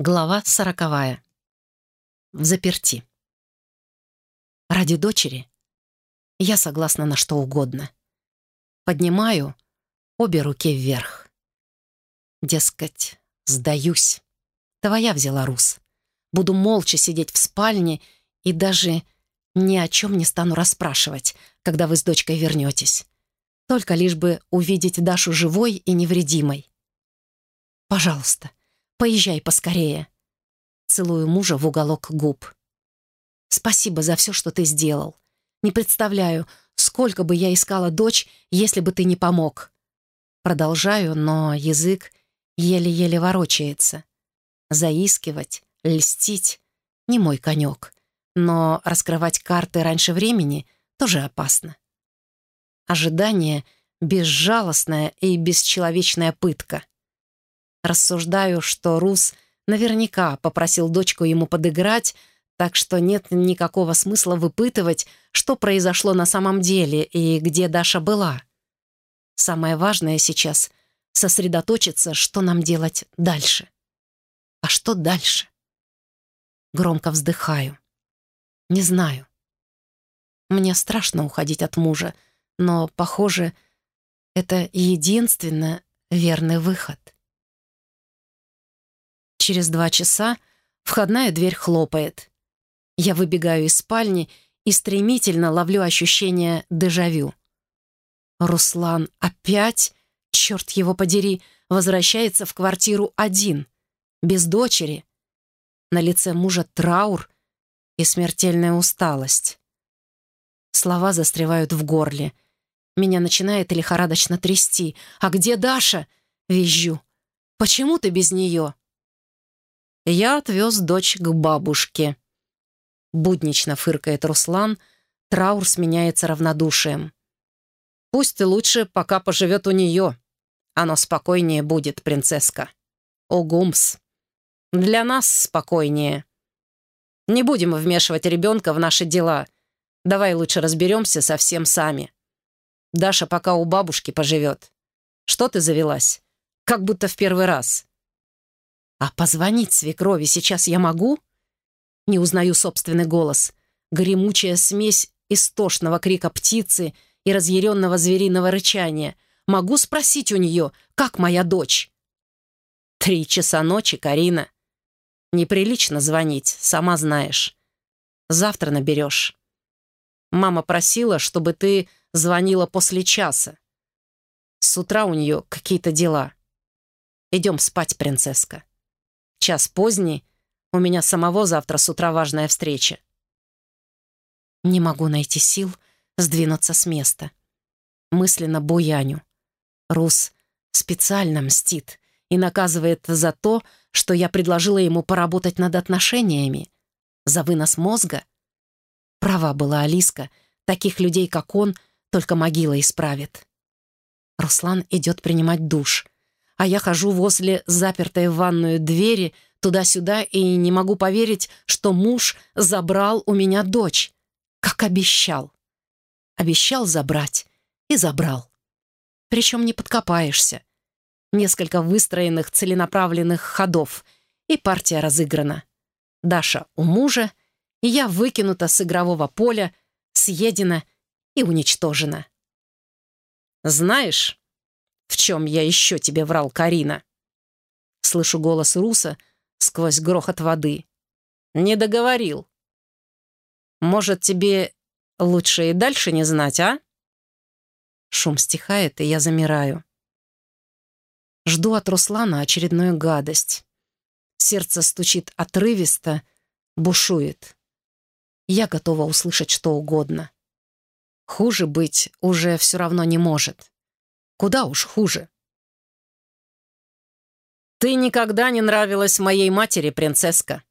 Глава сороковая. В заперти. Ради дочери я согласна на что угодно. Поднимаю обе руки вверх. Дескать, сдаюсь. Твоя взяла Рус. Буду молча сидеть в спальне и даже ни о чем не стану расспрашивать, когда вы с дочкой вернетесь. Только лишь бы увидеть Дашу живой и невредимой. Пожалуйста, — Поезжай поскорее. Целую мужа в уголок губ. Спасибо за все, что ты сделал. Не представляю, сколько бы я искала дочь, если бы ты не помог. Продолжаю, но язык еле-еле ворочается. Заискивать, льстить — не мой конек. Но раскрывать карты раньше времени тоже опасно. Ожидание — безжалостная и бесчеловечная пытка. Рассуждаю, что Рус наверняка попросил дочку ему подыграть, так что нет никакого смысла выпытывать, что произошло на самом деле и где Даша была. Самое важное сейчас — сосредоточиться, что нам делать дальше. А что дальше? Громко вздыхаю. Не знаю. Мне страшно уходить от мужа, но, похоже, это единственно верный выход. Через два часа входная дверь хлопает. Я выбегаю из спальни и стремительно ловлю ощущение дежавю. Руслан опять, черт его подери, возвращается в квартиру один, без дочери. На лице мужа траур и смертельная усталость. Слова застревают в горле. Меня начинает лихорадочно трясти. «А где Даша?» — визжу. «Почему ты без нее?» Я отвез дочь к бабушке. Буднично фыркает Руслан, траур сменяется равнодушием. Пусть лучше пока поживет у нее. Оно спокойнее будет, принцесска. Огумс. Для нас спокойнее. Не будем вмешивать ребенка в наши дела. Давай лучше разберемся совсем сами. Даша пока у бабушки поживет. Что ты завелась? Как будто в первый раз. А позвонить свекрови сейчас я могу? Не узнаю собственный голос. Гремучая смесь истошного крика птицы и разъяренного звериного рычания. Могу спросить у нее, как моя дочь? Три часа ночи, Карина. Неприлично звонить, сама знаешь. Завтра наберешь. Мама просила, чтобы ты звонила после часа. С утра у нее какие-то дела. Идем спать, принцесска. Час поздний, у меня самого завтра с утра важная встреча. Не могу найти сил сдвинуться с места. Мысленно буяню. Рус специально мстит и наказывает за то, что я предложила ему поработать над отношениями. За вынос мозга. Права была Алиска, таких людей, как он, только могила исправит. Руслан идет принимать душ а я хожу возле запертой в ванную двери туда-сюда и не могу поверить, что муж забрал у меня дочь, как обещал. Обещал забрать и забрал. Причем не подкопаешься. Несколько выстроенных целенаправленных ходов, и партия разыграна. Даша у мужа, и я выкинута с игрового поля, съедена и уничтожена. «Знаешь, в чем я еще тебе врал, Карина?» Слышу голос Руса сквозь грохот воды. «Не договорил. Может, тебе лучше и дальше не знать, а?» Шум стихает, и я замираю. Жду от Руслана очередную гадость. Сердце стучит отрывисто, бушует. Я готова услышать что угодно. Хуже быть уже все равно не может. Куда уж хуже. «Ты никогда не нравилась моей матери, принцесска!»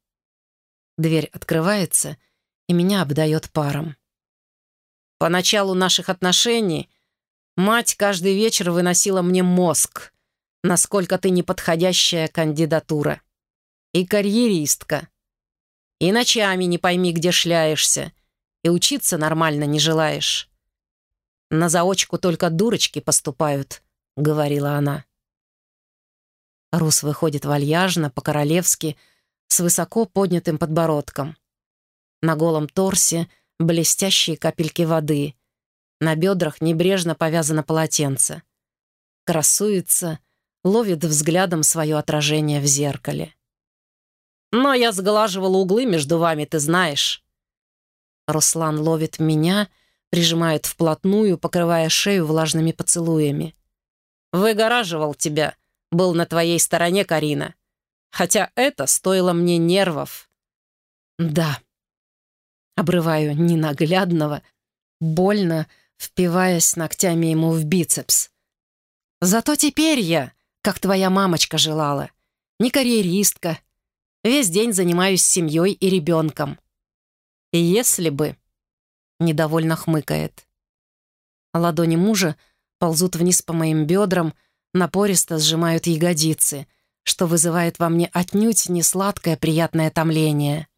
Дверь открывается, и меня обдает паром. По началу наших отношений мать каждый вечер выносила мне мозг, насколько ты неподходящая кандидатура. И карьеристка. И ночами не пойми, где шляешься, и учиться нормально не желаешь. На заочку только дурочки поступают», — говорила она. Рус выходит вальяжно, по-королевски, с высоко поднятым подбородком. На голом торсе блестящие капельки воды. На бедрах небрежно повязано полотенце. Красуется, ловит взглядом свое отражение в зеркале. «Но я сглаживала углы между вами, ты знаешь». Руслан ловит меня, прижимает вплотную, покрывая шею влажными поцелуями. «Выгораживал тебя, был на твоей стороне, Карина. Хотя это стоило мне нервов». «Да». Обрываю ненаглядного, больно впиваясь ногтями ему в бицепс. «Зато теперь я, как твоя мамочка желала, не карьеристка, весь день занимаюсь семьей и ребенком. Если бы...» Недовольно хмыкает. Ладони мужа ползут вниз по моим бедрам, напористо сжимают ягодицы, что вызывает во мне отнюдь не сладкое приятное томление.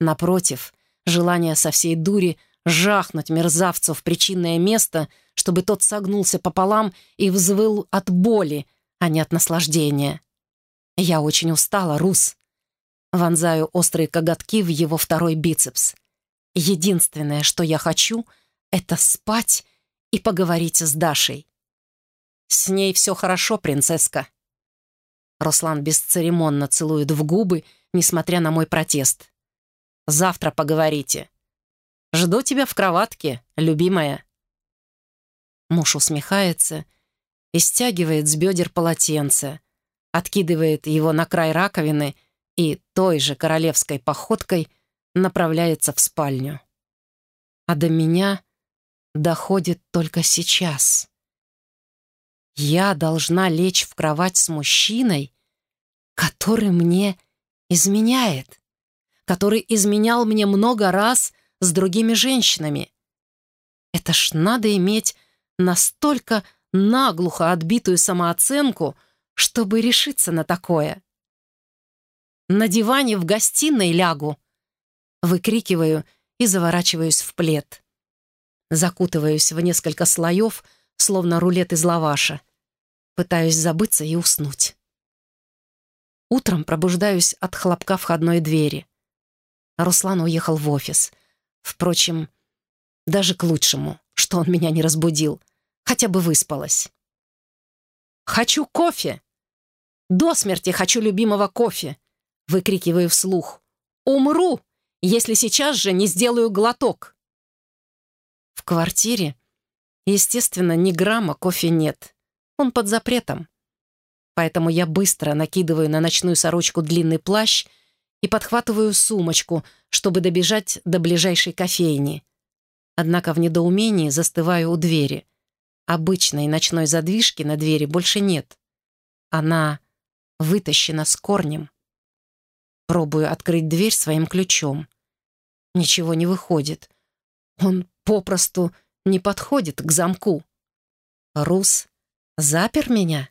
Напротив, желание со всей дури жахнуть мерзавцу в причинное место, чтобы тот согнулся пополам и взвыл от боли, а не от наслаждения. Я очень устала, Рус. Вонзаю острые коготки в его второй бицепс. Единственное, что я хочу, это спать и поговорить с Дашей. С ней все хорошо, принцесска. Руслан бесцеремонно целует в губы, несмотря на мой протест. «Завтра поговорите. Жду тебя в кроватке, любимая». Муж усмехается и стягивает с бедер полотенце, откидывает его на край раковины и той же королевской походкой направляется в спальню. А до меня доходит только сейчас. Я должна лечь в кровать с мужчиной, который мне изменяет, который изменял мне много раз с другими женщинами. Это ж надо иметь настолько наглухо отбитую самооценку, чтобы решиться на такое. На диване в гостиной лягу. Выкрикиваю и заворачиваюсь в плед. Закутываюсь в несколько слоев, словно рулет из лаваша. Пытаюсь забыться и уснуть. Утром пробуждаюсь от хлопка входной двери. Руслан уехал в офис. Впрочем, даже к лучшему, что он меня не разбудил. Хотя бы выспалась. «Хочу кофе! До смерти хочу любимого кофе!» Выкрикиваю вслух. «Умру, если сейчас же не сделаю глоток!» В квартире Естественно, ни грамма кофе нет. Он под запретом. Поэтому я быстро накидываю на ночную сорочку длинный плащ и подхватываю сумочку, чтобы добежать до ближайшей кофейни. Однако в недоумении застываю у двери. Обычной ночной задвижки на двери больше нет. Она вытащена с корнем. Пробую открыть дверь своим ключом. Ничего не выходит. Он попросту не подходит к замку. Рус запер меня?